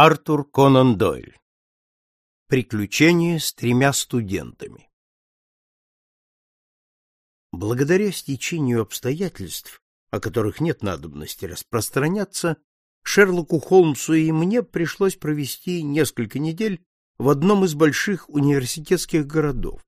Артур Конан Дойль. Приключения с тремя студентами. Благодаря стечению обстоятельств, о которых нет надобности распространяться, Шерлоку Холмсу и мне пришлось провести несколько недель в одном из больших университетских городов.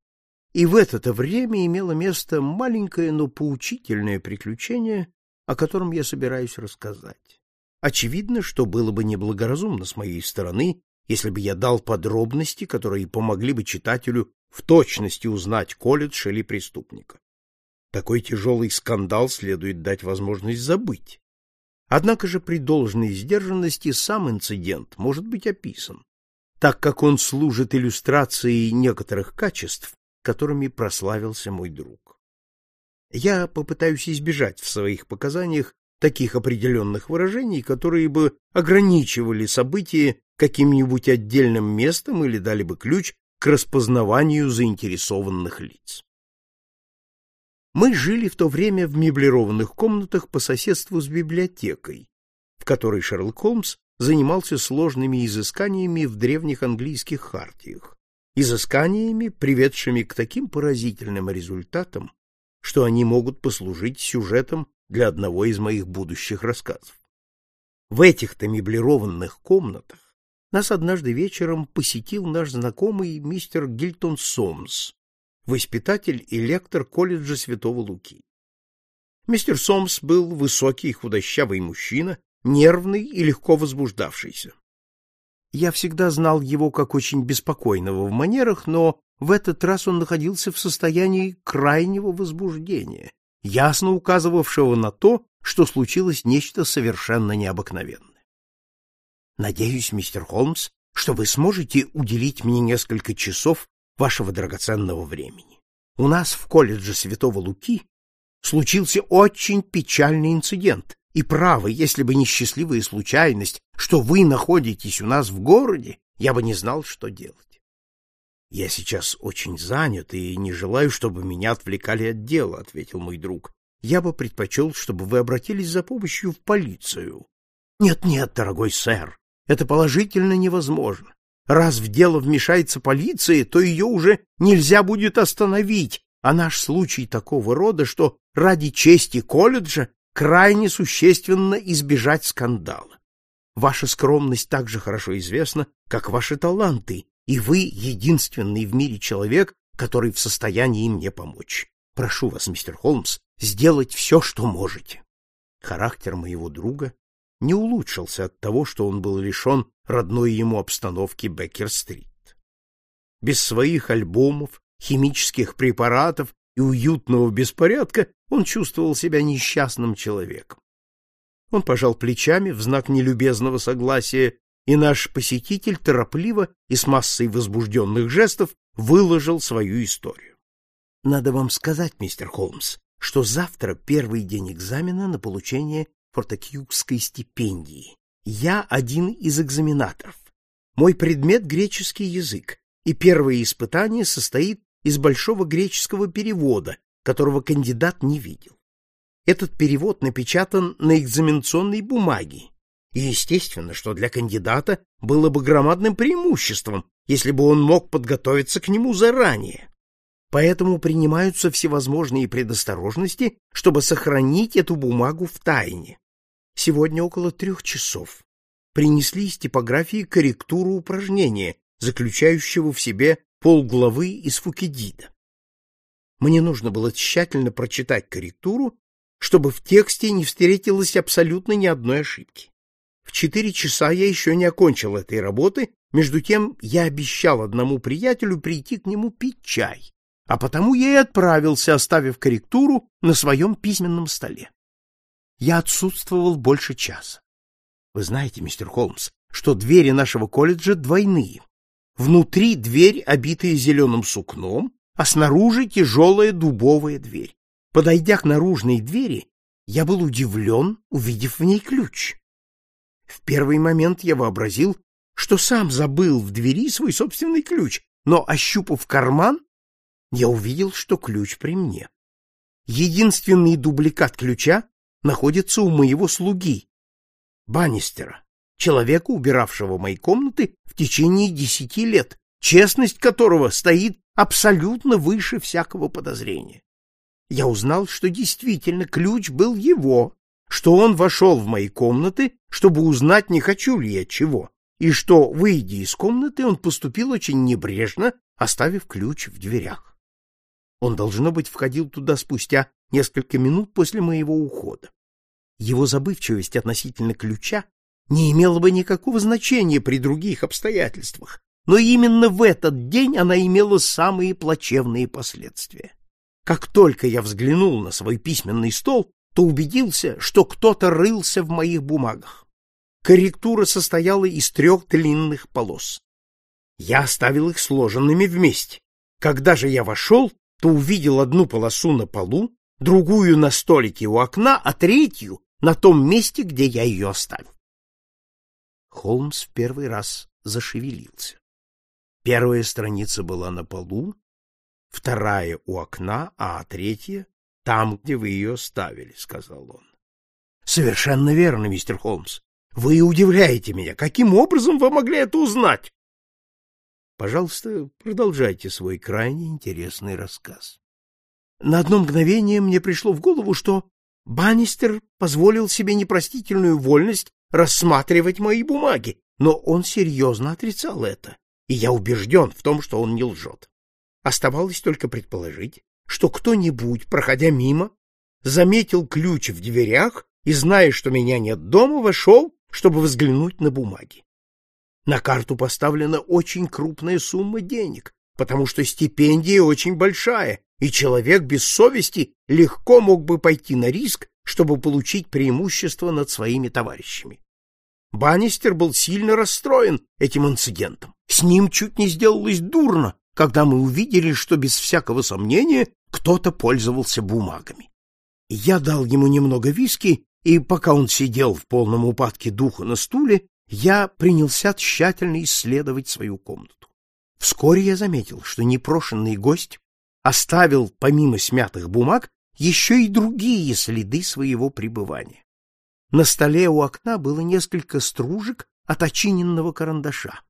И в это время имело место маленькое, но поучительное приключение, о котором я собираюсь рассказать. Очевидно, что было бы неблагоразумно с моей стороны, если бы я дал подробности, которые помогли бы читателю в точности узнать колледж или преступника. Такой тяжелый скандал следует дать возможность забыть. Однако же при должной сдержанности сам инцидент может быть описан, так как он служит иллюстрацией некоторых качеств, которыми прославился мой друг. Я попытаюсь избежать в своих показаниях таких определенных выражений, которые бы ограничивали события каким-нибудь отдельным местом или дали бы ключ к распознаванию заинтересованных лиц. Мы жили в то время в меблированных комнатах по соседству с библиотекой, в которой Шерлок Холмс занимался сложными изысканиями в древних английских хартиях, изысканиями, приведшими к таким поразительным результатам, что они могут послужить сюжетом для одного из моих будущих рассказов. В этих-то меблированных комнатах нас однажды вечером посетил наш знакомый мистер Гильтон Сомс, воспитатель и лектор колледжа Святого Луки. Мистер Сомс был высокий и худощавый мужчина, нервный и легко возбуждавшийся. Я всегда знал его как очень беспокойного в манерах, но в этот раз он находился в состоянии крайнего возбуждения ясно указывавшего на то, что случилось нечто совершенно необыкновенное. Надеюсь, мистер Холмс, что вы сможете уделить мне несколько часов вашего драгоценного времени. У нас в колледже Святого Луки случился очень печальный инцидент, и право, если бы не счастливая случайность, что вы находитесь у нас в городе, я бы не знал, что делать. Я сейчас очень занят и не желаю, чтобы меня отвлекали от дела, ответил мой друг. Я бы предпочел, чтобы вы обратились за помощью в полицию. Нет, нет, дорогой сэр, это положительно невозможно. Раз в дело вмешается полиция, то ее уже нельзя будет остановить, а наш случай такого рода, что ради чести колледжа крайне существенно избежать скандала. Ваша скромность так же хорошо известна, как ваши таланты, и вы единственный в мире человек, который в состоянии мне помочь. Прошу вас, мистер Холмс, сделать все, что можете. Характер моего друга не улучшился от того, что он был лишен родной ему обстановки Беккер-стрит. Без своих альбомов, химических препаратов и уютного беспорядка он чувствовал себя несчастным человеком. Он пожал плечами в знак нелюбезного согласия и наш посетитель торопливо и с массой возбужденных жестов выложил свою историю. Надо вам сказать, мистер Холмс, что завтра первый день экзамена на получение фортекьюбской стипендии. Я один из экзаменаторов. Мой предмет греческий язык, и первое испытание состоит из большого греческого перевода, которого кандидат не видел. Этот перевод напечатан на экзаменационной бумаге и естественно, что для кандидата было бы громадным преимуществом, если бы он мог подготовиться к нему заранее. Поэтому принимаются всевозможные предосторожности, чтобы сохранить эту бумагу в тайне. Сегодня около трех часов принесли из типографии корректуру упражнения, заключающего в себе полглавы из Фукидида. Мне нужно было тщательно прочитать корректуру, чтобы в тексте не встретилось абсолютно ни одной ошибки. В четыре часа я еще не окончил этой работы, между тем я обещал одному приятелю прийти к нему пить чай, а потому я и отправился, оставив корректуру на своем письменном столе. Я отсутствовал больше часа. Вы знаете, мистер Холмс, что двери нашего колледжа двойные. Внутри дверь, обитая зеленым сукном, а снаружи тяжелая дубовая дверь. Подойдя к наружной двери, я был удивлен, увидев в ней ключ. В первый момент я вообразил, что сам забыл в двери свой собственный ключ, но, ощупав карман, я увидел, что ключ при мне. Единственный дубликат ключа находится у моего слуги, Баннистера, человека, убиравшего мои комнаты в течение десяти лет, честность которого стоит абсолютно выше всякого подозрения. Я узнал, что действительно ключ был его, что он вошел в мои комнаты, чтобы узнать, не хочу ли я чего, и что, выйдя из комнаты, он поступил очень небрежно, оставив ключ в дверях. Он, должно быть, входил туда спустя несколько минут после моего ухода. Его забывчивость относительно ключа не имела бы никакого значения при других обстоятельствах, но именно в этот день она имела самые плачевные последствия. Как только я взглянул на свой письменный стол, то убедился, что кто-то рылся в моих бумагах. Корректура состояла из трех длинных полос. Я оставил их сложенными вместе. Когда же я вошел, то увидел одну полосу на полу, другую на столике у окна, а третью на том месте, где я ее оставил. Холмс в первый раз зашевелился. Первая страница была на полу, вторая у окна, а третья там, где вы ее ставили, — сказал он. — Совершенно верно, мистер Холмс. Вы удивляете меня. Каким образом вы могли это узнать? Пожалуйста, продолжайте свой крайне интересный рассказ. На одно мгновение мне пришло в голову, что Баннистер позволил себе непростительную вольность рассматривать мои бумаги, но он серьезно отрицал это, и я убежден в том, что он не лжет. Оставалось только предположить, что кто-нибудь, проходя мимо, заметил ключ в дверях и, зная, что меня нет дома, вошел, чтобы взглянуть на бумаги. На карту поставлена очень крупная сумма денег, потому что стипендия очень большая, и человек без совести легко мог бы пойти на риск, чтобы получить преимущество над своими товарищами. Баннистер был сильно расстроен этим инцидентом. С ним чуть не сделалось дурно, когда мы увидели, что без всякого сомнения кто-то пользовался бумагами. Я дал ему немного виски, и пока он сидел в полном упадке духа на стуле, я принялся тщательно исследовать свою комнату. Вскоре я заметил, что непрошенный гость оставил, помимо смятых бумаг, еще и другие следы своего пребывания. На столе у окна было несколько стружек от очиненного карандаша.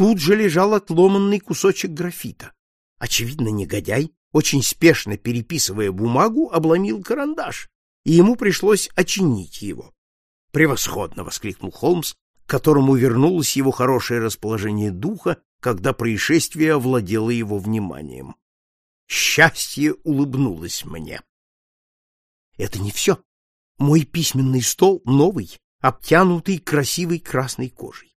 Тут же лежал отломанный кусочек графита. Очевидно, негодяй, очень спешно переписывая бумагу, обломил карандаш, и ему пришлось очинить его. «Превосходно!» — воскликнул Холмс, которому вернулось его хорошее расположение духа, когда происшествие овладело его вниманием. Счастье улыбнулось мне. Это не все. Мой письменный стол новый, обтянутый красивой красной кожей.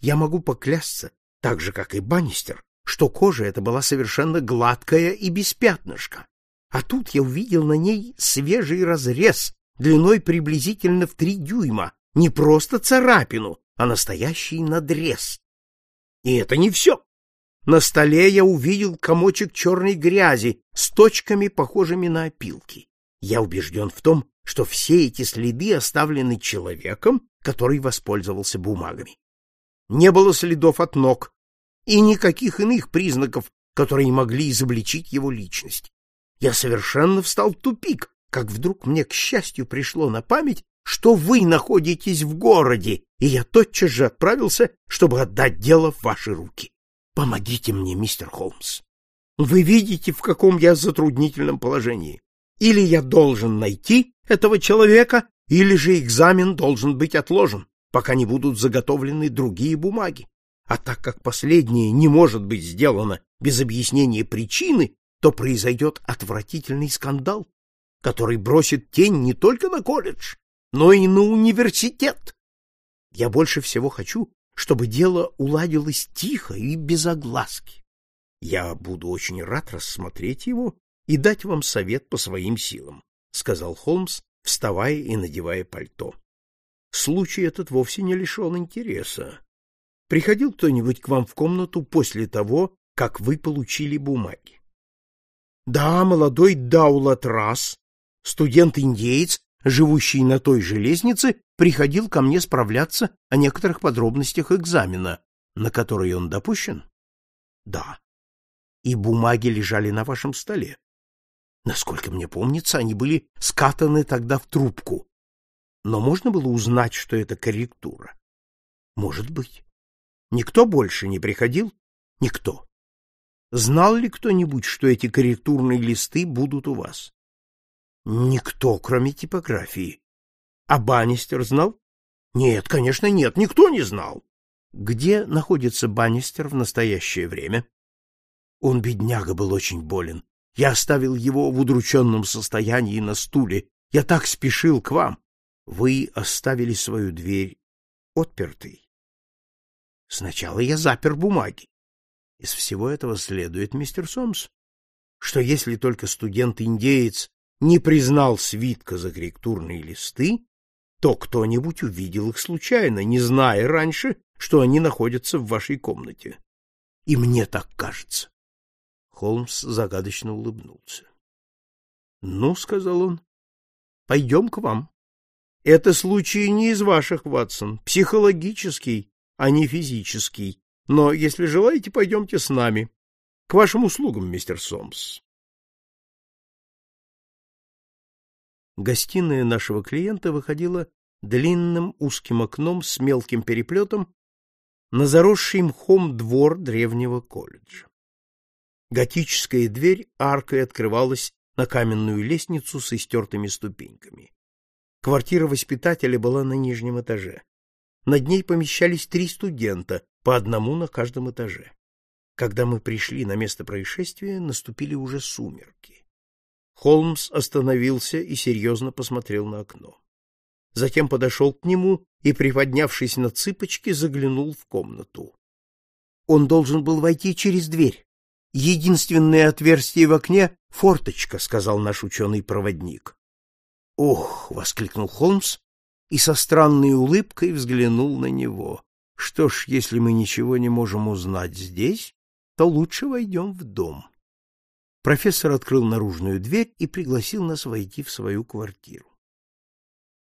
Я могу поклясться, так же, как и Баннистер, что кожа эта была совершенно гладкая и без пятнышка. А тут я увидел на ней свежий разрез длиной приблизительно в три дюйма, не просто царапину, а настоящий надрез. И это не все. На столе я увидел комочек черной грязи с точками, похожими на опилки. Я убежден в том, что все эти следы оставлены человеком, который воспользовался бумагами. Не было следов от ног и никаких иных признаков, которые могли изобличить его личность. Я совершенно встал в тупик, как вдруг мне, к счастью, пришло на память, что вы находитесь в городе, и я тотчас же отправился, чтобы отдать дело в ваши руки. Помогите мне, мистер Холмс. Вы видите, в каком я затруднительном положении. Или я должен найти этого человека, или же экзамен должен быть отложен, пока не будут заготовлены другие бумаги. А так как последнее не может быть сделано без объяснения причины, то произойдет отвратительный скандал, который бросит тень не только на колледж, но и на университет. Я больше всего хочу, чтобы дело уладилось тихо и без огласки. Я буду очень рад рассмотреть его и дать вам совет по своим силам, сказал Холмс, вставая и надевая пальто. Случай этот вовсе не лишен интереса. Приходил кто-нибудь к вам в комнату после того, как вы получили бумаги? Да, молодой Даулат Расс, студент-индеец, живущий на той же лестнице, приходил ко мне справляться о некоторых подробностях экзамена, на который он допущен? Да. И бумаги лежали на вашем столе. Насколько мне помнится, они были скатаны тогда в трубку. Но можно было узнать, что это корректура. Может быть. Никто больше не приходил? Никто. Знал ли кто-нибудь, что эти корректурные листы будут у вас? Никто, кроме типографии. А Баннистер знал? Нет, конечно, нет, никто не знал. Где находится Баннистер в настоящее время? Он, бедняга, был очень болен. Я оставил его в удрученном состоянии на стуле. Я так спешил к вам. Вы оставили свою дверь отпертой. Сначала я запер бумаги. Из всего этого следует, мистер Сомс, что если только студент-индеец не признал свитка за корректурные листы, то кто-нибудь увидел их случайно, не зная раньше, что они находятся в вашей комнате. И мне так кажется. Холмс загадочно улыбнулся. — Ну, — сказал он, — пойдем к вам. Это случай не из ваших, Ватсон, психологический, а не физический. Но, если желаете, пойдемте с нами. К вашим услугам, мистер Сомс. Гостиная нашего клиента выходила длинным узким окном с мелким переплетом на заросший мхом двор древнего колледжа. Готическая дверь аркой открывалась на каменную лестницу с истертыми ступеньками. Квартира воспитателя была на нижнем этаже. Над ней помещались три студента, по одному на каждом этаже. Когда мы пришли на место происшествия, наступили уже сумерки. Холмс остановился и серьезно посмотрел на окно. Затем подошел к нему и, приподнявшись на цыпочки, заглянул в комнату. Он должен был войти через дверь. Единственное отверстие в окне — форточка, — сказал наш ученый-проводник. — Ох! — воскликнул Холмс и со странной улыбкой взглянул на него. — Что ж, если мы ничего не можем узнать здесь, то лучше войдем в дом. Профессор открыл наружную дверь и пригласил нас войти в свою квартиру.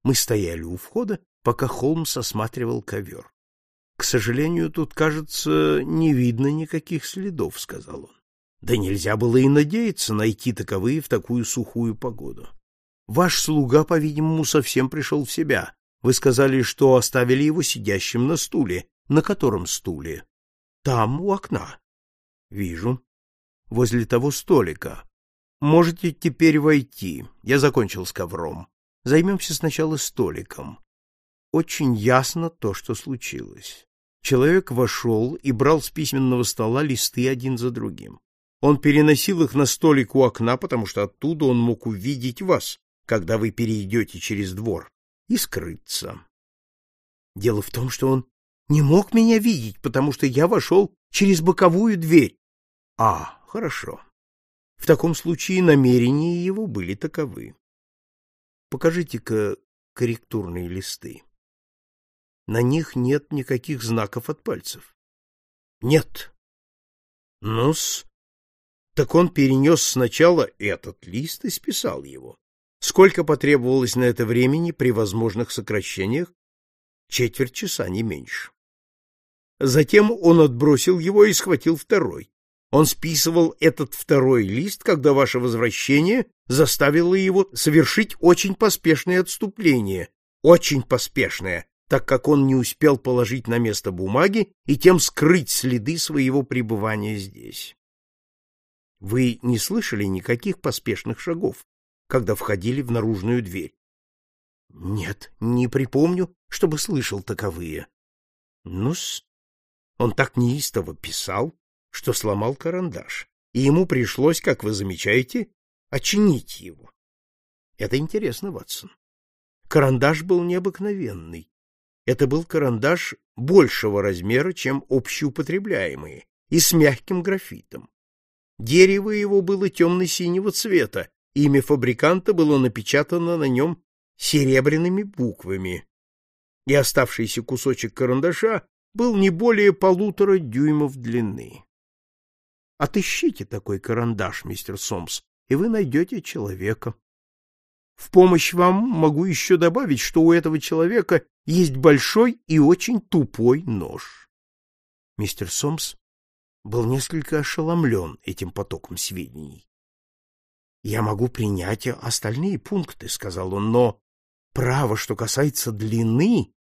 Мы стояли у входа, пока Холмс осматривал ковер. — К сожалению, тут, кажется, не видно никаких следов, — сказал он. Да нельзя было и надеяться найти таковые в такую сухую погоду. Ваш слуга, по-видимому, совсем пришел в себя. Вы сказали, что оставили его сидящим на стуле. На котором стуле? Там, у окна. Вижу. Возле того столика. Можете теперь войти. Я закончил с ковром. Займемся сначала столиком. Очень ясно то, что случилось. Человек вошел и брал с письменного стола листы один за другим. Он переносил их на столик у окна, потому что оттуда он мог увидеть вас, когда вы перейдете через двор, и скрыться. Дело в том, что он не мог меня видеть, потому что я вошел через боковую дверь. А, хорошо. В таком случае намерения его были таковы. Покажите-ка корректурные листы. На них нет никаких знаков от пальцев. Нет. Ну-с, так он перенес сначала этот лист и списал его. Сколько потребовалось на это времени при возможных сокращениях? Четверть часа, не меньше. Затем он отбросил его и схватил второй. Он списывал этот второй лист, когда ваше возвращение заставило его совершить очень поспешное отступление, очень поспешное, так как он не успел положить на место бумаги и тем скрыть следы своего пребывания здесь. Вы не слышали никаких поспешных шагов, когда входили в наружную дверь? Нет, не припомню, чтобы слышал таковые. Ну-с, он так неистово писал, что сломал карандаш, и ему пришлось, как вы замечаете, очинить его. Это интересно, Ватсон. Карандаш был необыкновенный. Это был карандаш большего размера, чем общеупотребляемые, и с мягким графитом. Дерево его было темно-синего цвета, имя фабриканта было напечатано на нем серебряными буквами, и оставшийся кусочек карандаша был не более полутора дюймов длины. Отыщите такой карандаш, мистер Сомс, и вы найдете человека. В помощь вам могу еще добавить, что у этого человека есть большой и очень тупой нож. Мистер Сомс был несколько ошеломлен этим потоком сведений. — Я могу принять остальные пункты, — сказал он, — но право, что касается длины,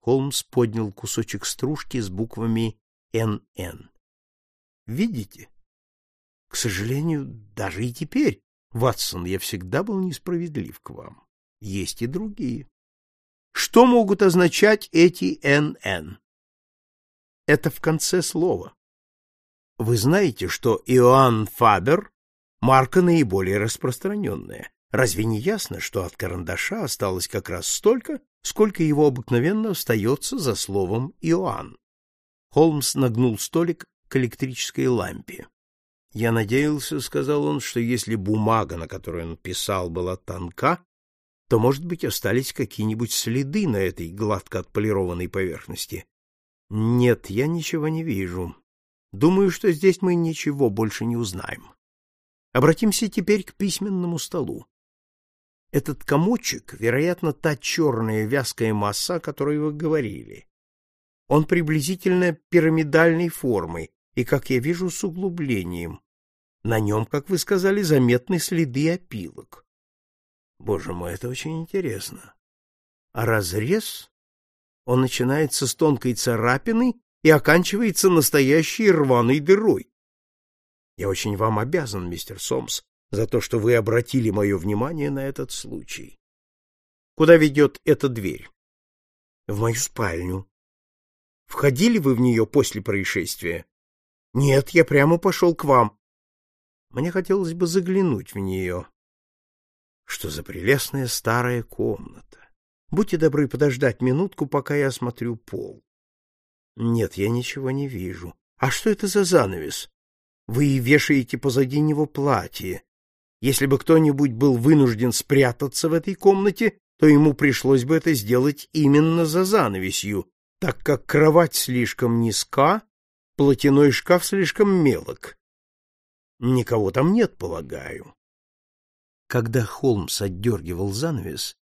Холмс поднял кусочек стружки с буквами «НН». «Видите? К сожалению, даже и теперь, Ватсон, я всегда был несправедлив к вам. Есть и другие. Что могут означать эти «НН»? Это в конце слова. Вы знаете, что Иоанн Фабер — марка наиболее распространенная. Разве не ясно, что от карандаша осталось как раз столько, сколько его обыкновенно остается за словом Иоанн? Холмс нагнул столик к электрической лампе. Я надеялся, — сказал он, — что если бумага, на которой он писал, была тонка, то, может быть, остались какие-нибудь следы на этой гладко отполированной поверхности. Нет, я ничего не вижу. Думаю, что здесь мы ничего больше не узнаем. Обратимся теперь к письменному столу. Этот комочек, вероятно, та черная вязкая масса, о которой вы говорили. Он приблизительно пирамидальной формы и, как я вижу, с углублением. На нем, как вы сказали, заметны следы опилок. Боже мой, это очень интересно. А разрез? Он начинается с тонкой царапины и оканчивается настоящей рваной дырой. Я очень вам обязан, мистер Сомс, за то, что вы обратили мое внимание на этот случай. Куда ведет эта дверь? В мою спальню. Входили вы в нее после происшествия? Нет, я прямо пошел к вам. Мне хотелось бы заглянуть в нее. Что за прелестная старая комната. Будьте добры подождать минутку, пока я осмотрю пол. Нет, я ничего не вижу. А что это за занавес? Вы вешаете позади него платье. Если бы кто-нибудь был вынужден спрятаться в этой комнате, то ему пришлось бы это сделать именно за занавесью, так как кровать слишком низка, платяной шкаф слишком мелок. Никого там нет, полагаю. Когда Холмс отдергивал занавес,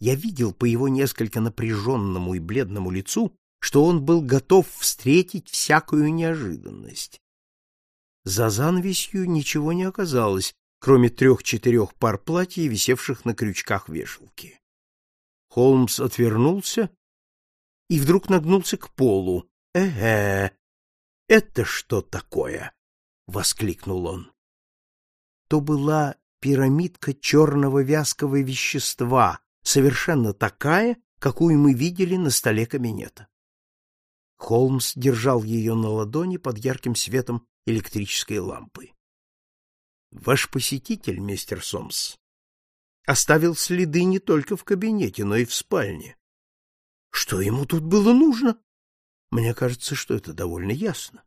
я видел по его несколько напряженному и бледному лицу, что он был готов встретить всякую неожиданность. За занавесью ничего не оказалось, кроме трех-четырех пар платьев, висевших на крючках вешалки. Холмс отвернулся и вдруг нагнулся к полу. «Э-э! Это что такое?» — воскликнул он. То была пирамидка черного вязкого вещества, совершенно такая, какую мы видели на столе кабинета. Холмс держал ее на ладони под ярким светом электрической лампы. Ваш посетитель, мистер Сомс, оставил следы не только в кабинете, но и в спальне. Что ему тут было нужно? Мне кажется, что это довольно ясно.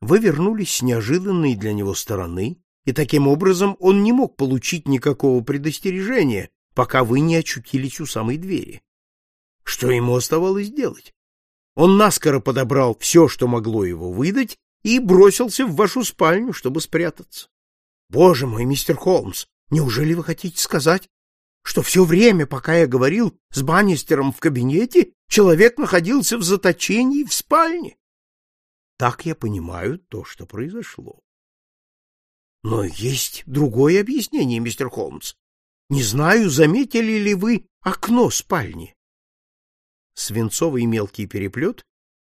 Вы вернулись с неожиданной для него стороны, и таким образом он не мог получить никакого предостережения, пока вы не очутились у самой двери. Что ему оставалось делать? Он наскоро подобрал все, что могло его выдать, и бросился в вашу спальню, чтобы спрятаться. Боже мой, мистер Холмс, неужели вы хотите сказать, что все время, пока я говорил с Баннистером в кабинете, человек находился в заточении в спальне? Так я понимаю то, что произошло. Но есть другое объяснение, мистер Холмс. Не знаю, заметили ли вы окно спальни свинцовый мелкий переплет,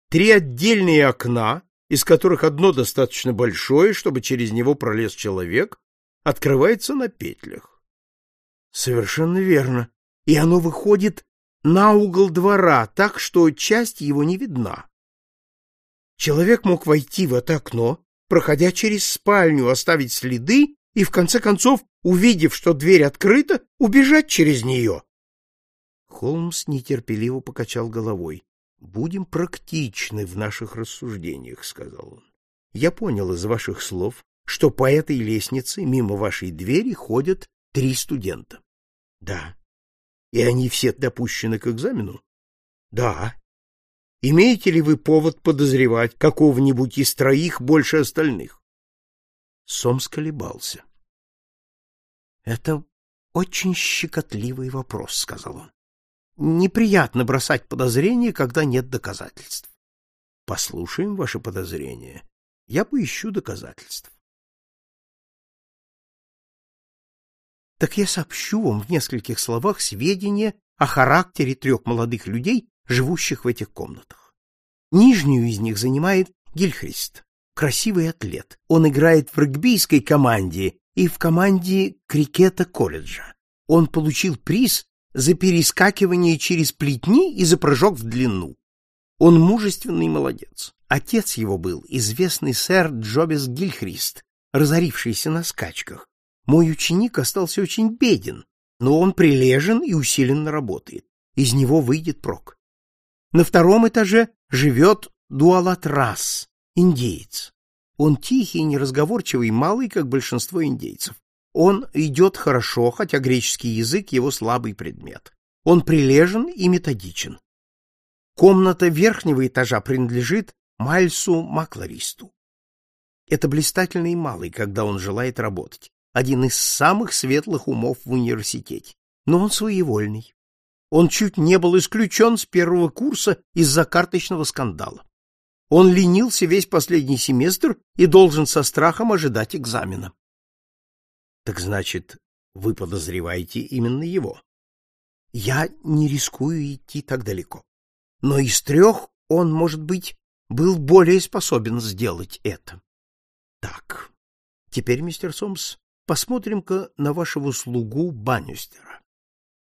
три отдельные окна, из которых одно достаточно большое, чтобы через него пролез человек, открывается на петлях. Совершенно верно. И оно выходит на угол двора, так что часть его не видна. Человек мог войти в это окно, проходя через спальню, оставить следы и, в конце концов, увидев, что дверь открыта, убежать через нее. Холмс нетерпеливо покачал головой. Будем практичны в наших рассуждениях, сказал он. Я понял из ваших слов, что по этой лестнице мимо вашей двери ходят три студента. Да. И они все допущены к экзамену? Да. Имеете ли вы повод подозревать какого-нибудь из троих больше остальных? Сомс колебался. Это очень щекотливый вопрос, сказал он. Неприятно бросать подозрения, когда нет доказательств. Послушаем ваши подозрения. Я поищу доказательств. Так я сообщу вам в нескольких словах сведения о характере трех молодых людей, живущих в этих комнатах. Нижнюю из них занимает Гильхрист, красивый атлет. Он играет в регбийской команде и в команде крикета колледжа. Он получил приз за перескакивание через плетни и за прыжок в длину. Он мужественный молодец. Отец его был известный сэр Джобес Гильхрист, разорившийся на скачках. Мой ученик остался очень беден, но он прилежен и усиленно работает. Из него выйдет прок. На втором этаже живет Дуалатрас, индеец. Он тихий, неразговорчивый, малый, как большинство индейцев. Он идет хорошо, хотя греческий язык — его слабый предмет. Он прилежен и методичен. Комната верхнего этажа принадлежит Мальсу Макларисту. Это блистательный малый, когда он желает работать. Один из самых светлых умов в университете. Но он своевольный. Он чуть не был исключен с первого курса из-за карточного скандала. Он ленился весь последний семестр и должен со страхом ожидать экзамена. Так значит, вы подозреваете именно его? Я не рискую идти так далеко. Но из трех он, может быть, был более способен сделать это. Так, теперь, мистер Сомс, посмотрим-ка на вашего слугу Баннюстера.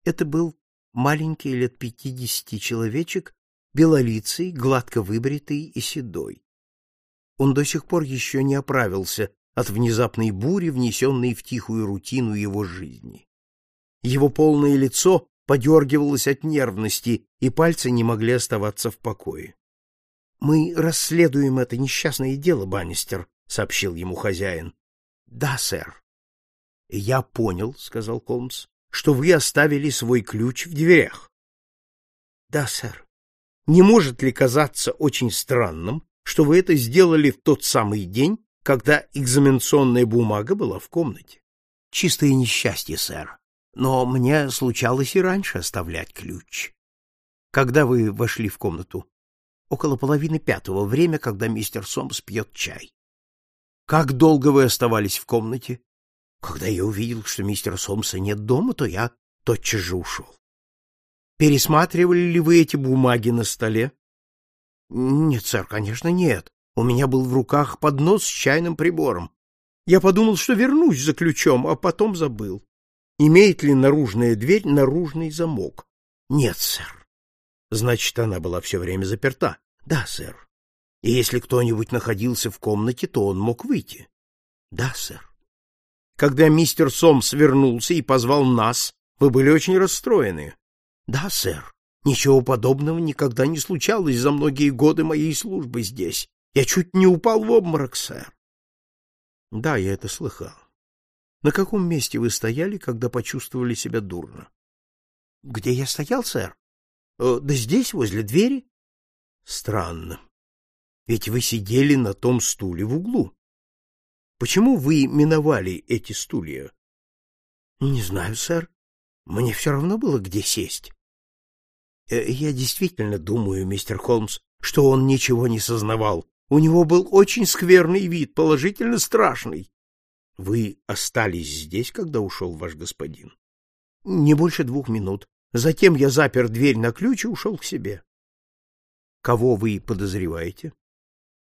Это был маленький лет пятидесяти человечек, белолицый, гладко выбритый и седой. Он до сих пор еще не оправился от внезапной бури, внесенной в тихую рутину его жизни. Его полное лицо подергивалось от нервности, и пальцы не могли оставаться в покое. — Мы расследуем это несчастное дело, Баннистер, — сообщил ему хозяин. — Да, сэр. — Я понял, — сказал Холмс, — что вы оставили свой ключ в дверях. — Да, сэр. Не может ли казаться очень странным, что вы это сделали в тот самый день, когда экзаменационная бумага была в комнате. Чистое несчастье, сэр. Но мне случалось и раньше оставлять ключ. Когда вы вошли в комнату? Около половины пятого, время, когда мистер Сомс пьет чай. Как долго вы оставались в комнате? Когда я увидел, что мистера Сомса нет дома, то я тотчас же ушел. Пересматривали ли вы эти бумаги на столе? Нет, сэр, конечно, нет. У меня был в руках поднос с чайным прибором. Я подумал, что вернусь за ключом, а потом забыл. Имеет ли наружная дверь наружный замок? Нет, сэр. Значит, она была все время заперта. Да, сэр. И если кто-нибудь находился в комнате, то он мог выйти. Да, сэр. Когда мистер Сомс вернулся и позвал нас, вы были очень расстроены. Да, сэр. Ничего подобного никогда не случалось за многие годы моей службы здесь. Я чуть не упал в обморок, сэр. Да, я это слыхал. На каком месте вы стояли, когда почувствовали себя дурно? Где я стоял, сэр? Э, да здесь, возле двери. Странно. Ведь вы сидели на том стуле в углу. Почему вы миновали эти стулья? Не знаю, сэр. Мне все равно было, где сесть. Э, я действительно думаю, мистер Холмс, что он ничего не сознавал у него был очень скверный вид, положительно страшный. Вы остались здесь, когда ушел ваш господин? Не больше двух минут. Затем я запер дверь на ключ и ушел к себе. Кого вы подозреваете?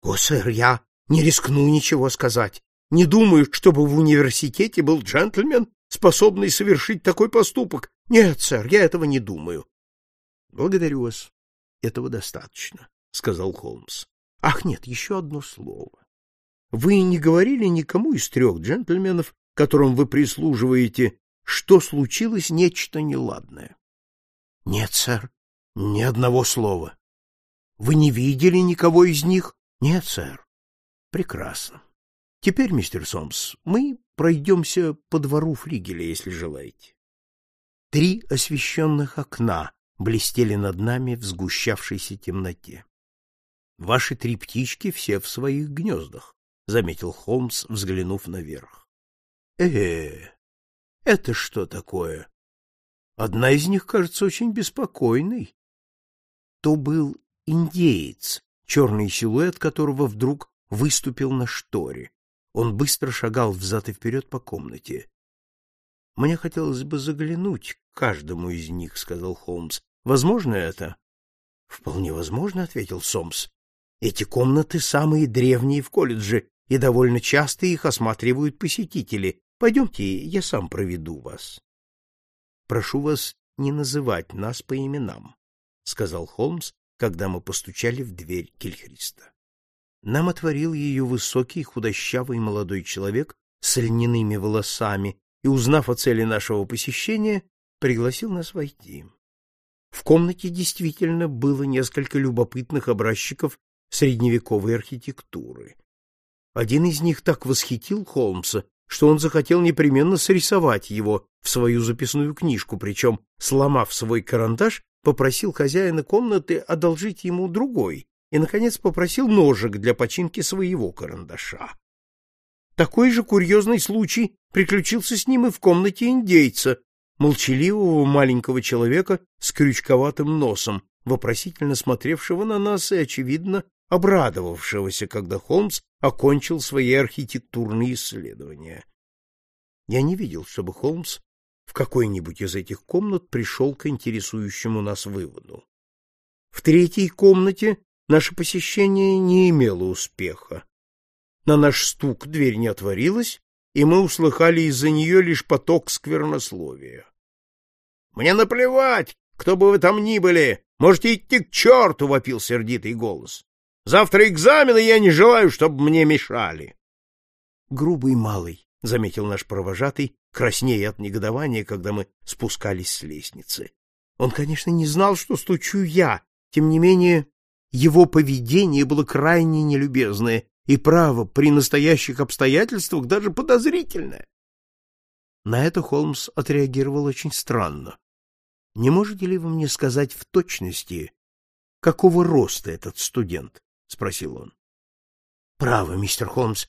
О, сэр, я не рискну ничего сказать. Не думаю, чтобы в университете был джентльмен, способный совершить такой поступок. Нет, сэр, я этого не думаю. Благодарю вас. Этого достаточно, сказал Холмс. Ах, нет, еще одно слово. Вы не говорили никому из трех джентльменов, которым вы прислуживаете, что случилось нечто неладное? — Нет, сэр, ни одного слова. — Вы не видели никого из них? — Нет, сэр. — Прекрасно. Теперь, мистер Сомс, мы пройдемся по двору флигеля, если желаете. Три освещенных окна блестели над нами в сгущавшейся темноте. Ваши три птички все в своих гнездах, — заметил Холмс, взглянув наверх. Э, -э это что такое? Одна из них, кажется, очень беспокойной. То был индеец, черный силуэт которого вдруг выступил на шторе. Он быстро шагал взад и вперед по комнате. — Мне хотелось бы заглянуть к каждому из них, — сказал Холмс. — Возможно это? — Вполне возможно, — ответил Сомс. — Эти комнаты самые древние в колледже, и довольно часто их осматривают посетители. Пойдемте, я сам проведу вас. — Прошу вас не называть нас по именам, — сказал Холмс, когда мы постучали в дверь Кельхриста. Нам отворил ее высокий худощавый молодой человек с льняными волосами и, узнав о цели нашего посещения, пригласил нас войти. В комнате действительно было несколько любопытных образчиков средневековой архитектуры. Один из них так восхитил Холмса, что он захотел непременно срисовать его в свою записную книжку, причем, сломав свой карандаш, попросил хозяина комнаты одолжить ему другой и, наконец, попросил ножик для починки своего карандаша. Такой же курьезный случай приключился с ним и в комнате индейца, молчаливого маленького человека с крючковатым носом, вопросительно смотревшего на нас и, очевидно, обрадовавшегося, когда Холмс окончил свои архитектурные исследования. Я не видел, чтобы Холмс в какой-нибудь из этих комнат пришел к интересующему нас выводу. В третьей комнате наше посещение не имело успеха. На наш стук дверь не отворилась, и мы услыхали из-за нее лишь поток сквернословия. — Мне наплевать, кто бы вы там ни были! Можете идти к черту! — вопил сердитый голос. — Завтра экзамены, я не желаю, чтобы мне мешали. — Грубый малый, — заметил наш провожатый, краснея от негодования, когда мы спускались с лестницы. Он, конечно, не знал, что стучу я, тем не менее его поведение было крайне нелюбезное и, право, при настоящих обстоятельствах даже подозрительное. На это Холмс отреагировал очень странно. — Не можете ли вы мне сказать в точности, какого роста этот студент? — спросил он. — Право, мистер Холмс,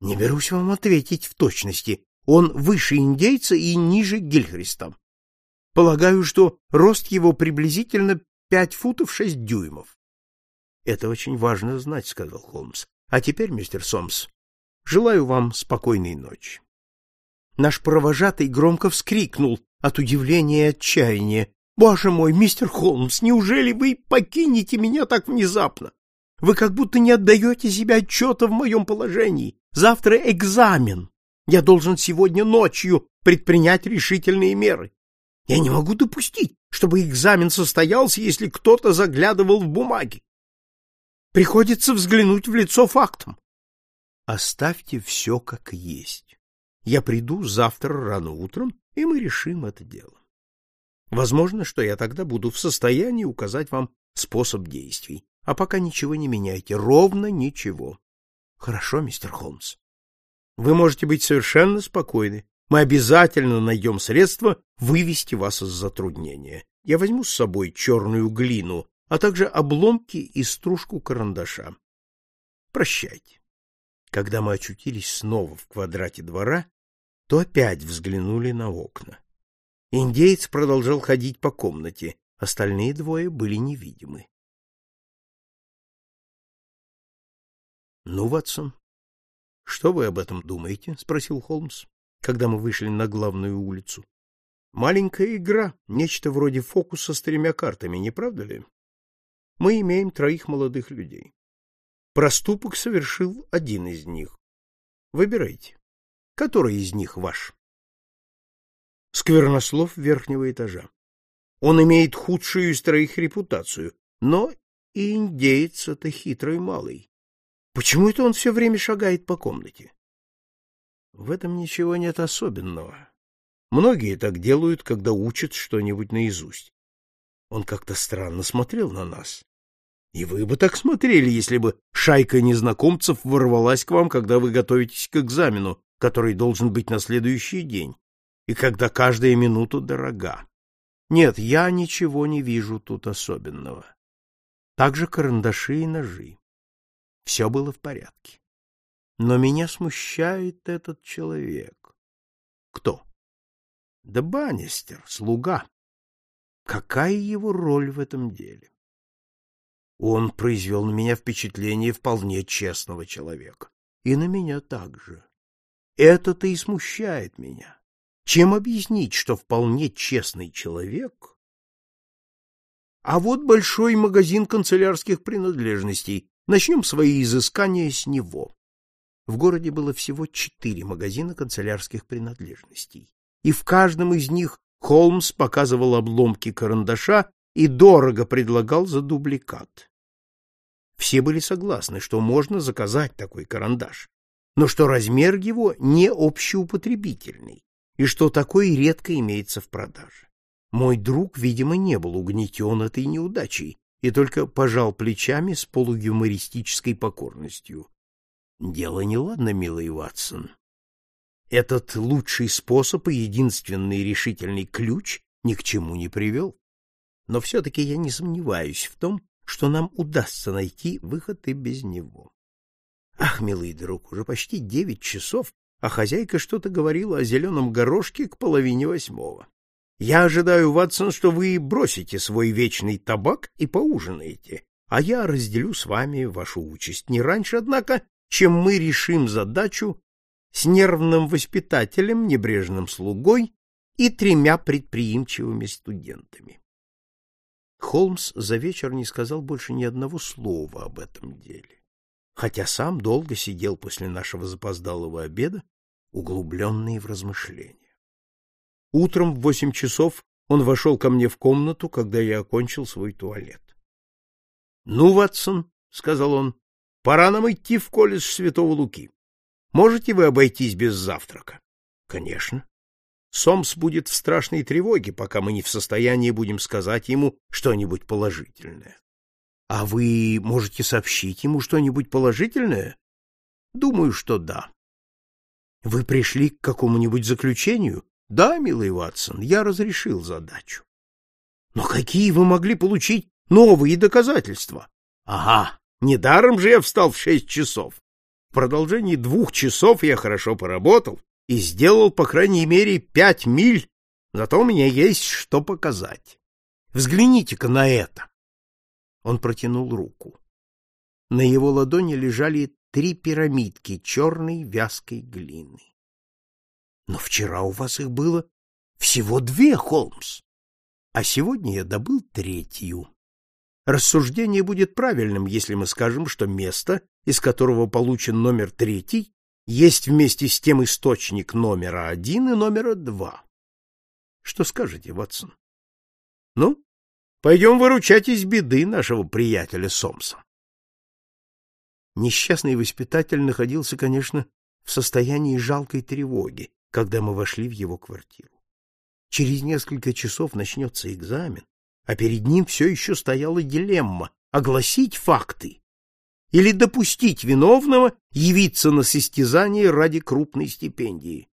не берусь вам ответить в точности. Он выше индейца и ниже Гильхриста. Полагаю, что рост его приблизительно пять футов шесть дюймов. — Это очень важно знать, — сказал Холмс. — А теперь, мистер Сомс, желаю вам спокойной ночи. Наш провожатый громко вскрикнул от удивления и отчаяния. — Боже мой, мистер Холмс, неужели вы покинете меня так внезапно? Вы как будто не отдаете себе отчета в моем положении. Завтра экзамен. Я должен сегодня ночью предпринять решительные меры. Я не могу допустить, чтобы экзамен состоялся, если кто-то заглядывал в бумаги. Приходится взглянуть в лицо фактам. Оставьте все как есть. Я приду завтра рано утром, и мы решим это дело. Возможно, что я тогда буду в состоянии указать вам способ действий. А пока ничего не меняйте, ровно ничего. Хорошо, мистер Холмс. Вы можете быть совершенно спокойны. Мы обязательно найдем средства вывести вас из затруднения. Я возьму с собой черную глину, а также обломки и стружку карандаша. Прощайте. Когда мы очутились снова в квадрате двора, то опять взглянули на окна. Индеец продолжал ходить по комнате, остальные двое были невидимы. — Ну, Ватсон, что вы об этом думаете? — спросил Холмс, когда мы вышли на главную улицу. — Маленькая игра, нечто вроде фокуса с тремя картами, не правда ли? Мы имеем троих молодых людей. Проступок совершил один из них. Выбирайте. Который из них ваш? Сквернослов верхнего этажа. Он имеет худшую из троих репутацию, но и индеец это хитрый малый. Почему это он все время шагает по комнате? В этом ничего нет особенного. Многие так делают, когда учат что-нибудь наизусть. Он как-то странно смотрел на нас. И вы бы так смотрели, если бы шайка незнакомцев ворвалась к вам, когда вы готовитесь к экзамену, который должен быть на следующий день, и когда каждая минута дорога. Нет, я ничего не вижу тут особенного. Также карандаши и ножи. Все было в порядке. Но меня смущает этот человек. Кто? Да Баннистер, слуга. Какая его роль в этом деле? Он произвел на меня впечатление вполне честного человека. И на меня также. Это-то и смущает меня. Чем объяснить, что вполне честный человек А вот большой магазин канцелярских принадлежностей. Начнем свои изыскания с него. В городе было всего четыре магазина канцелярских принадлежностей, и в каждом из них Холмс показывал обломки карандаша и дорого предлагал за дубликат. Все были согласны, что можно заказать такой карандаш, но что размер его не общеупотребительный и что такой редко имеется в продаже. Мой друг, видимо, не был угнетен этой неудачей и только пожал плечами с полуюмористической покорностью. Дело неладно, милый Ватсон. Этот лучший способ и единственный решительный ключ ни к чему не привел. Но все-таки я не сомневаюсь в том, что нам удастся найти выход и без него. Ах, милый друг, уже почти девять часов, а хозяйка что-то говорила о зеленом горошке к половине восьмого. Я ожидаю, Ватсон, что вы бросите свой вечный табак и поужинаете, а я разделю с вами вашу участь не раньше, однако, чем мы решим задачу с нервным воспитателем, небрежным слугой и тремя предприимчивыми студентами. Холмс за вечер не сказал больше ни одного слова об этом деле, хотя сам долго сидел после нашего запоздалого обеда, углубленный в размышления. Утром в восемь часов он вошел ко мне в комнату, когда я окончил свой туалет. — Ну, Ватсон, — сказал он, Пора нам идти в колледж Святого Луки. Можете вы обойтись без завтрака? Конечно. Сомс будет в страшной тревоге, пока мы не в состоянии будем сказать ему что-нибудь положительное. А вы можете сообщить ему что-нибудь положительное? Думаю, что да. Вы пришли к какому-нибудь заключению? Да, милый Ватсон, я разрешил задачу. Но какие вы могли получить новые доказательства? Ага, Недаром же я встал в шесть часов. В продолжении двух часов я хорошо поработал и сделал, по крайней мере, пять миль, зато у меня есть что показать. Взгляните-ка на это. Он протянул руку. На его ладони лежали три пирамидки черной вязкой глины. Но вчера у вас их было всего две, Холмс, а сегодня я добыл третью. Рассуждение будет правильным, если мы скажем, что место, из которого получен номер третий, есть вместе с тем источник номера один и номера два. Что скажете, Ватсон? Ну, пойдем выручать из беды нашего приятеля Сомса. Несчастный воспитатель находился, конечно, в состоянии жалкой тревоги, когда мы вошли в его квартиру. Через несколько часов начнется экзамен, а перед ним все еще стояла дилемма — огласить факты или допустить виновного явиться на состязание ради крупной стипендии.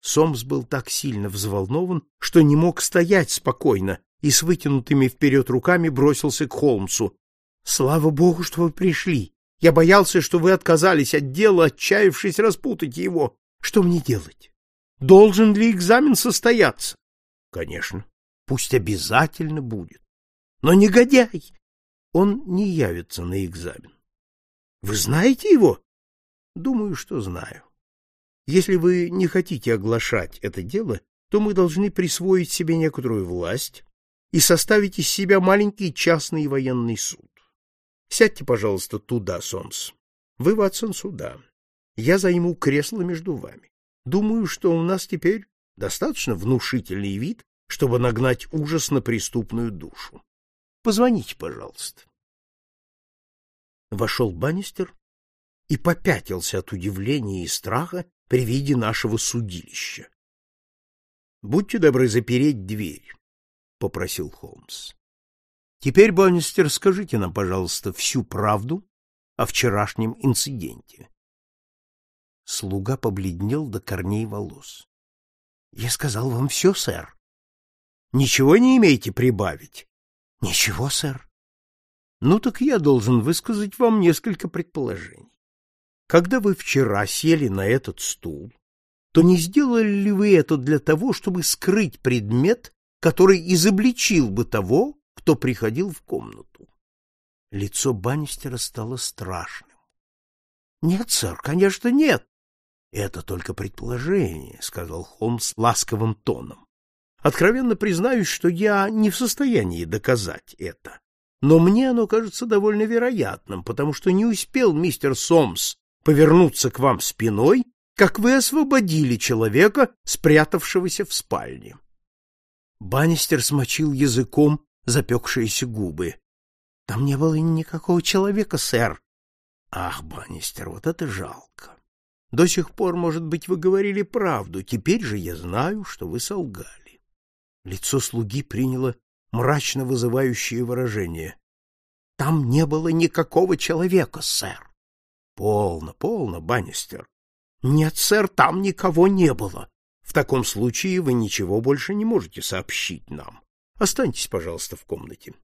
Сомс был так сильно взволнован, что не мог стоять спокойно и с вытянутыми вперед руками бросился к Холмсу. — Слава богу, что вы пришли! Я боялся, что вы отказались от дела, отчаявшись распутать его. Что мне делать? Должен ли экзамен состояться? — Конечно. Пусть обязательно будет. Но негодяй! Он не явится на экзамен. Вы знаете его? Думаю, что знаю. Если вы не хотите оглашать это дело, то мы должны присвоить себе некоторую власть и составить из себя маленький частный военный суд. Сядьте, пожалуйста, туда, Сомс. Вы, Ватсон, сюда. Я займу кресло между вами. Думаю, что у нас теперь достаточно внушительный вид, чтобы нагнать ужас на преступную душу. Позвоните, пожалуйста. Вошел Баннистер и попятился от удивления и страха при виде нашего судилища. — Будьте добры запереть дверь, — попросил Холмс. — Теперь, Баннистер, скажите нам, пожалуйста, всю правду о вчерашнем инциденте. Слуга побледнел до корней волос. — Я сказал вам все, сэр. Ничего не имеете прибавить? — Ничего, сэр. — Ну так я должен высказать вам несколько предположений. Когда вы вчера сели на этот стул, то не сделали ли вы это для того, чтобы скрыть предмет, который изобличил бы того, кто приходил в комнату? Лицо Баннистера стало страшным. — Нет, сэр, конечно, нет. — Это только предположение, — сказал Холмс ласковым тоном. Откровенно признаюсь, что я не в состоянии доказать это. Но мне оно кажется довольно вероятным, потому что не успел мистер Сомс повернуться к вам спиной, как вы освободили человека, спрятавшегося в спальне. Баннистер смочил языком запекшиеся губы. — Там не было никакого человека, сэр. — Ах, Баннистер, вот это жалко. До сих пор, может быть, вы говорили правду, теперь же я знаю, что вы солгали. Лицо слуги приняло мрачно вызывающее выражение. — Там не было никакого человека, сэр. — Полно, полно, Баннистер. — Нет, сэр, там никого не было. В таком случае вы ничего больше не можете сообщить нам. Останьтесь, пожалуйста, в комнате.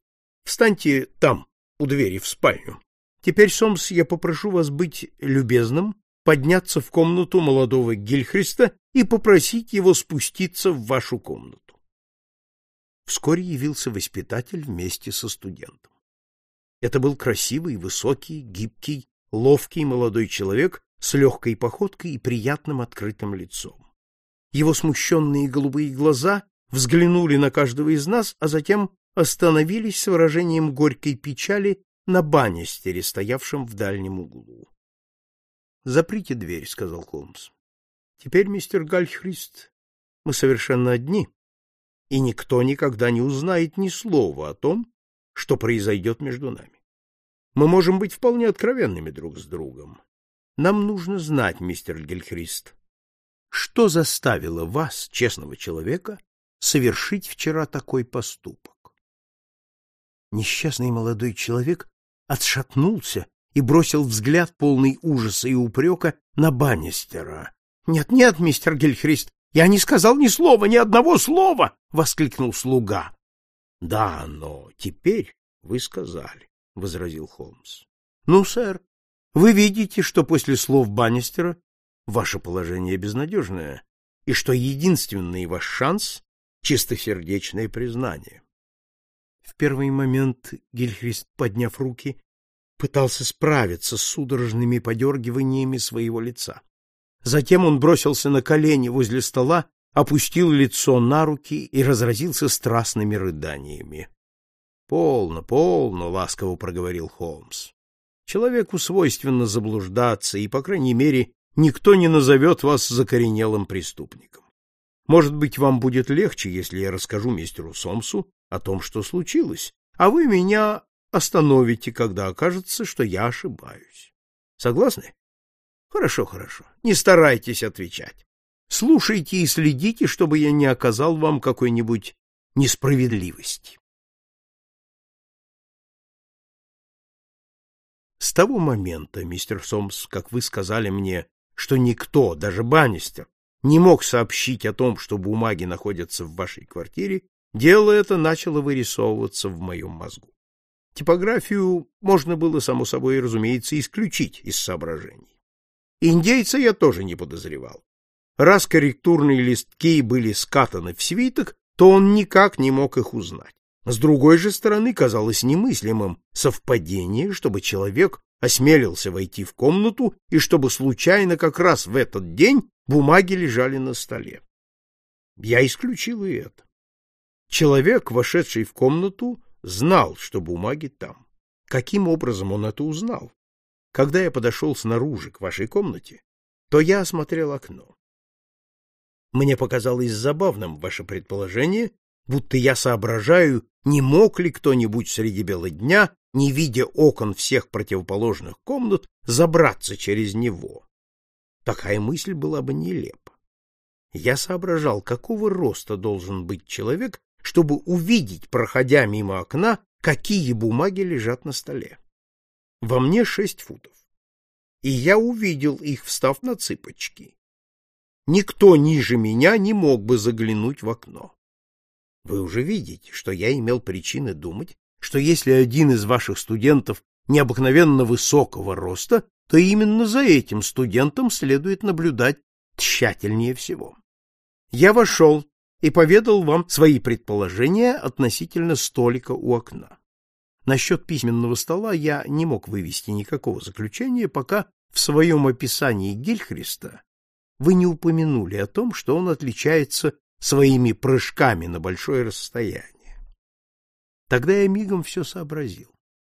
Встаньте там, у двери в спальню. Теперь, Сомс, я попрошу вас быть любезным, подняться в комнату молодого Гильхриста и попросить его спуститься в вашу комнату. Вскоре явился воспитатель вместе со студентом. Это был красивый, высокий, гибкий, ловкий молодой человек с легкой походкой и приятным открытым лицом. Его смущенные голубые глаза взглянули на каждого из нас, а затем остановились с выражением горькой печали на банистере, стоявшем в дальнем углу. — Заприте дверь, — сказал Холмс. — Теперь, мистер Гальхрист, мы совершенно одни, и никто никогда не узнает ни слова о том, что произойдет между нами. Мы можем быть вполне откровенными друг с другом. Нам нужно знать, мистер Гельхрист, что заставило вас, честного человека, совершить вчера такой поступок? Несчастный молодой человек отшатнулся и бросил взгляд полный ужаса и упрека на Баннистера. «Нет, нет, мистер Гельхрист, я не сказал ни слова, ни одного слова!» — воскликнул слуга. «Да, но теперь вы сказали», — возразил Холмс. «Ну, сэр, вы видите, что после слов Баннистера ваше положение безнадежное, и что единственный ваш шанс — чистосердечное признание. В первый момент Гильхрист, подняв руки, пытался справиться с судорожными подергиваниями своего лица. Затем он бросился на колени возле стола, опустил лицо на руки и разразился страстными рыданиями. — Полно, полно, — ласково проговорил Холмс. Человеку свойственно заблуждаться, и, по крайней мере, никто не назовет вас закоренелым преступником. Может быть, вам будет легче, если я расскажу мистеру Сомсу о том, что случилось, а вы меня остановите, когда окажется, что я ошибаюсь. Согласны? Хорошо, хорошо. Не старайтесь отвечать. Слушайте и следите, чтобы я не оказал вам какой-нибудь несправедливости. С того момента, мистер Сомс, как вы сказали мне, что никто, даже Баннистер, не мог сообщить о том, что бумаги находятся в вашей квартире, дело это начало вырисовываться в моем мозгу. Типографию можно было, само собой, разумеется, исключить из соображений. Индейца я тоже не подозревал. Раз корректурные листки были скатаны в свиток, то он никак не мог их узнать. С другой же стороны, казалось немыслимым совпадение, чтобы человек осмелился войти в комнату и чтобы случайно как раз в этот день бумаги лежали на столе. Я исключил и это. Человек, вошедший в комнату, знал, что бумаги там. Каким образом он это узнал? Когда я подошел снаружи к вашей комнате, то я осмотрел окно. Мне показалось забавным ваше предположение, будто я соображаю, не мог ли кто-нибудь среди бела дня не видя окон всех противоположных комнат, забраться через него. Такая мысль была бы нелепа. Я соображал, какого роста должен быть человек, чтобы увидеть, проходя мимо окна, какие бумаги лежат на столе. Во мне шесть футов. И я увидел их, встав на цыпочки. Никто ниже меня не мог бы заглянуть в окно. Вы уже видите, что я имел причины думать, что если один из ваших студентов необыкновенно высокого роста, то именно за этим студентом следует наблюдать тщательнее всего. Я вошел и поведал вам свои предположения относительно столика у окна. Насчет письменного стола я не мог вывести никакого заключения, пока в своем описании Гильхриста вы не упомянули о том, что он отличается своими прыжками на большое расстояние. Тогда я мигом все сообразил,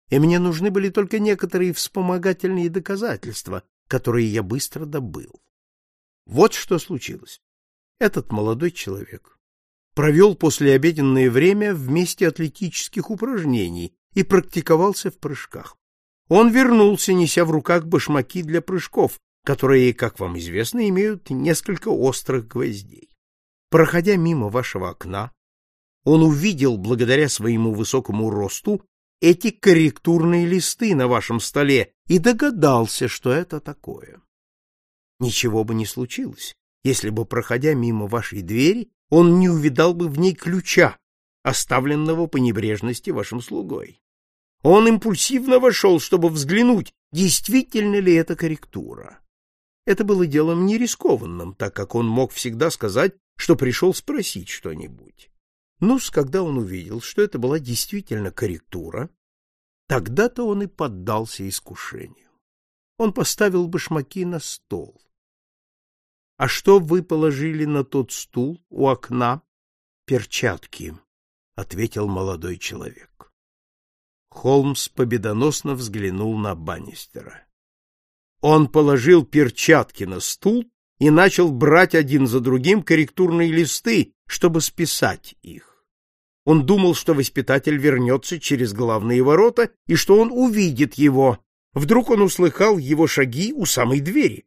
и мне нужны были только некоторые вспомогательные доказательства, которые я быстро добыл. Вот что случилось. Этот молодой человек провел послеобеденное время в месте атлетических упражнений и практиковался в прыжках. Он вернулся, неся в руках башмаки для прыжков, которые, как вам известно, имеют несколько острых гвоздей. Проходя мимо вашего окна, он увидел, благодаря своему высокому росту, эти корректурные листы на вашем столе и догадался, что это такое. Ничего бы не случилось, если бы, проходя мимо вашей двери, он не увидал бы в ней ключа, оставленного по небрежности вашим слугой. Он импульсивно вошел, чтобы взглянуть, действительно ли это корректура. Это было делом не рискованным, так как он мог всегда сказать, что пришел спросить что-нибудь. ну когда он увидел, что это была действительно корректура, тогда-то он и поддался искушению. Он поставил башмаки на стол. — А что вы положили на тот стул у окна? — Перчатки, — ответил молодой человек. Холмс победоносно взглянул на Баннистера. Он положил перчатки на стул и начал брать один за другим корректурные листы, чтобы списать их. Он думал, что воспитатель вернется через главные ворота и что он увидит его. Вдруг он услыхал его шаги у самой двери.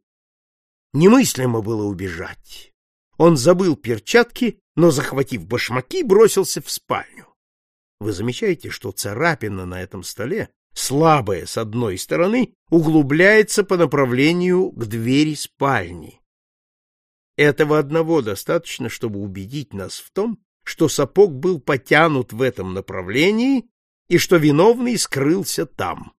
Немыслимо было убежать. Он забыл перчатки, но, захватив башмаки, бросился в спальню. Вы замечаете, что царапина на этом столе, слабая с одной стороны, углубляется по направлению к двери спальни. Этого одного достаточно, чтобы убедить нас в том, что сапог был потянут в этом направлении и что виновный скрылся там.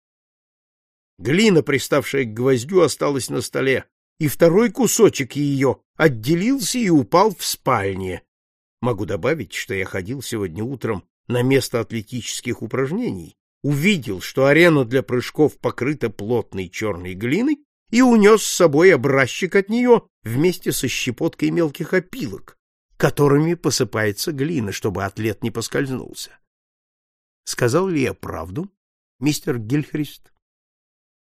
Глина, приставшая к гвоздю, осталась на столе, и второй кусочек ее отделился и упал в спальне. Могу добавить, что я ходил сегодня утром на место атлетических упражнений, увидел, что арена для прыжков покрыта плотной черной глиной, и унес с собой образчик от нее вместе со щепоткой мелких опилок, которыми посыпается глина, чтобы атлет не поскользнулся. Сказал ли я правду, мистер Гильхрист?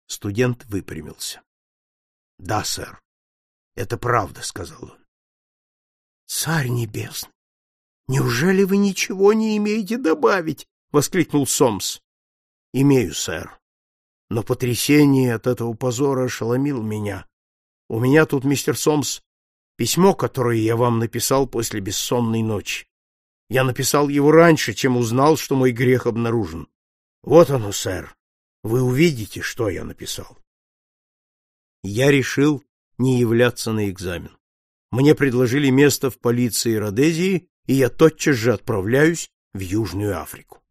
Студент выпрямился. — Да, сэр. — Это правда, — сказал он. — Царь небесный! Неужели вы ничего не имеете добавить? — воскликнул Сомс. — Имею, сэр. Но потрясение от этого позора ошеломило меня. У меня тут, мистер Сомс, письмо, которое я вам написал после бессонной ночи. Я написал его раньше, чем узнал, что мой грех обнаружен. Вот оно, сэр. Вы увидите, что я написал. Я решил не являться на экзамен. Мне предложили место в полиции Родезии, и я тотчас же отправляюсь в Южную Африку.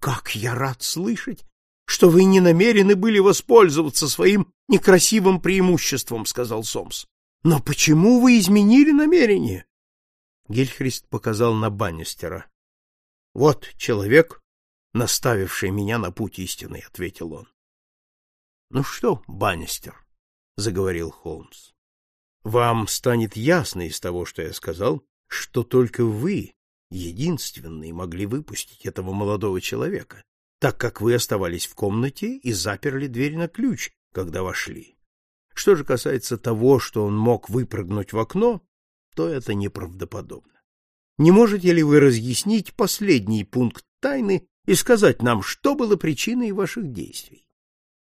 Как я рад слышать, что вы не намерены были воспользоваться своим некрасивым преимуществом, сказал Сомс. Но почему вы изменили намерение? Гильхрист показал на Баннистера. Вот человек, наставивший меня на путь истины, ответил он. Ну что, Баннистер, заговорил Холмс. Вам станет ясно из того, что я сказал, что только вы, единственный, могли выпустить этого молодого человека, так как вы оставались в комнате и заперли дверь на ключ, когда вошли. Что же касается того, что он мог выпрыгнуть в окно, то это неправдоподобно. Не можете ли вы разъяснить последний пункт тайны и сказать нам, что было причиной ваших действий?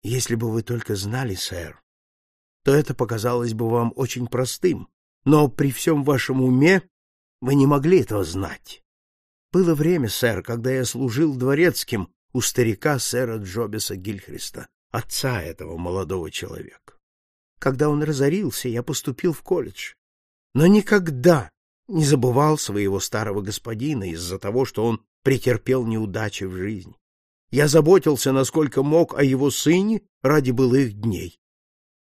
Если бы вы только знали, сэр, то это показалось бы вам очень простым, но при всем вашем уме вы не могли этого знать. Было время, сэр, когда я служил дворецким у старика сэра Джобиса Гильхриста, отца этого молодого человека. Когда он разорился, я поступил в колледж, но никогда не забывал своего старого господина из-за того, что он претерпел неудачи в жизни. Я заботился, насколько мог, о его сыне ради былых дней.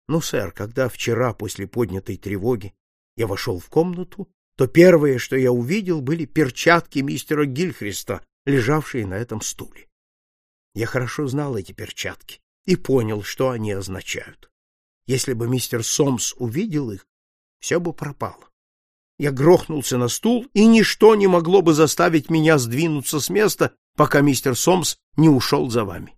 Ну, сэр, когда вчера после поднятой тревоги я вошел в комнату, то первое, что я увидел, были перчатки мистера Гильхриста, лежавшие на этом стуле. Я хорошо знал эти перчатки и понял, что они означают. Если бы мистер Сомс увидел их, все бы пропало. Я грохнулся на стул, и ничто не могло бы заставить меня сдвинуться с места, пока мистер Сомс не ушел за вами.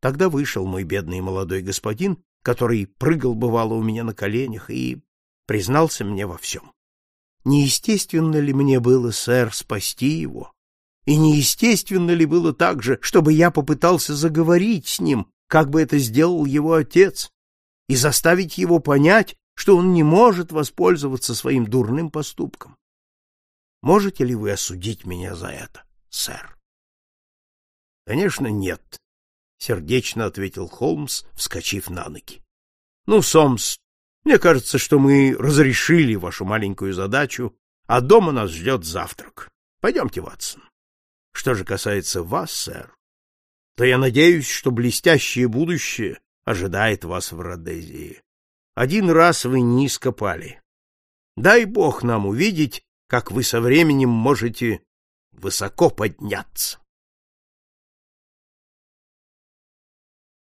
Тогда вышел мой бедный молодой господин, который прыгал бывало у меня на коленях и признался мне во всем. Неестественно ли мне было, сэр, спасти его? И неестественно ли было также, чтобы я попытался заговорить с ним, как бы это сделал его отец, и заставить его понять, что он не может воспользоваться своим дурным поступком? Можете ли вы осудить меня за это, сэр? Конечно, нет, сердечно ответил Холмс, вскочив на ноги. Ну, Сомс, мне кажется, что мы разрешили вашу маленькую задачу, а дома нас ждет завтрак. Пойдемте, Ватсон. Что же касается вас, сэр, то я надеюсь, что блестящее будущее ожидает вас в Родезии. Один раз вы низко пали. Дай бог нам увидеть, как вы со временем можете высоко подняться.